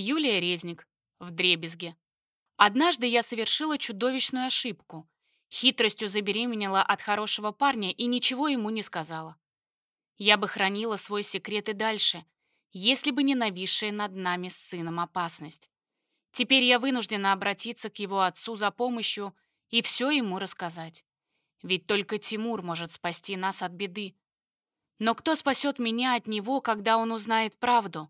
Юлия Резник. В дребезге. Однажды я совершила чудовищную ошибку. Хитростью забеременела от хорошего парня и ничего ему не сказала. Я бы хранила свой секрет и дальше, если бы не нависшая над нами с сыном опасность. Теперь я вынуждена обратиться к его отцу за помощью и все ему рассказать. Ведь только Тимур может спасти нас от беды. Но кто спасет меня от него, когда он узнает правду?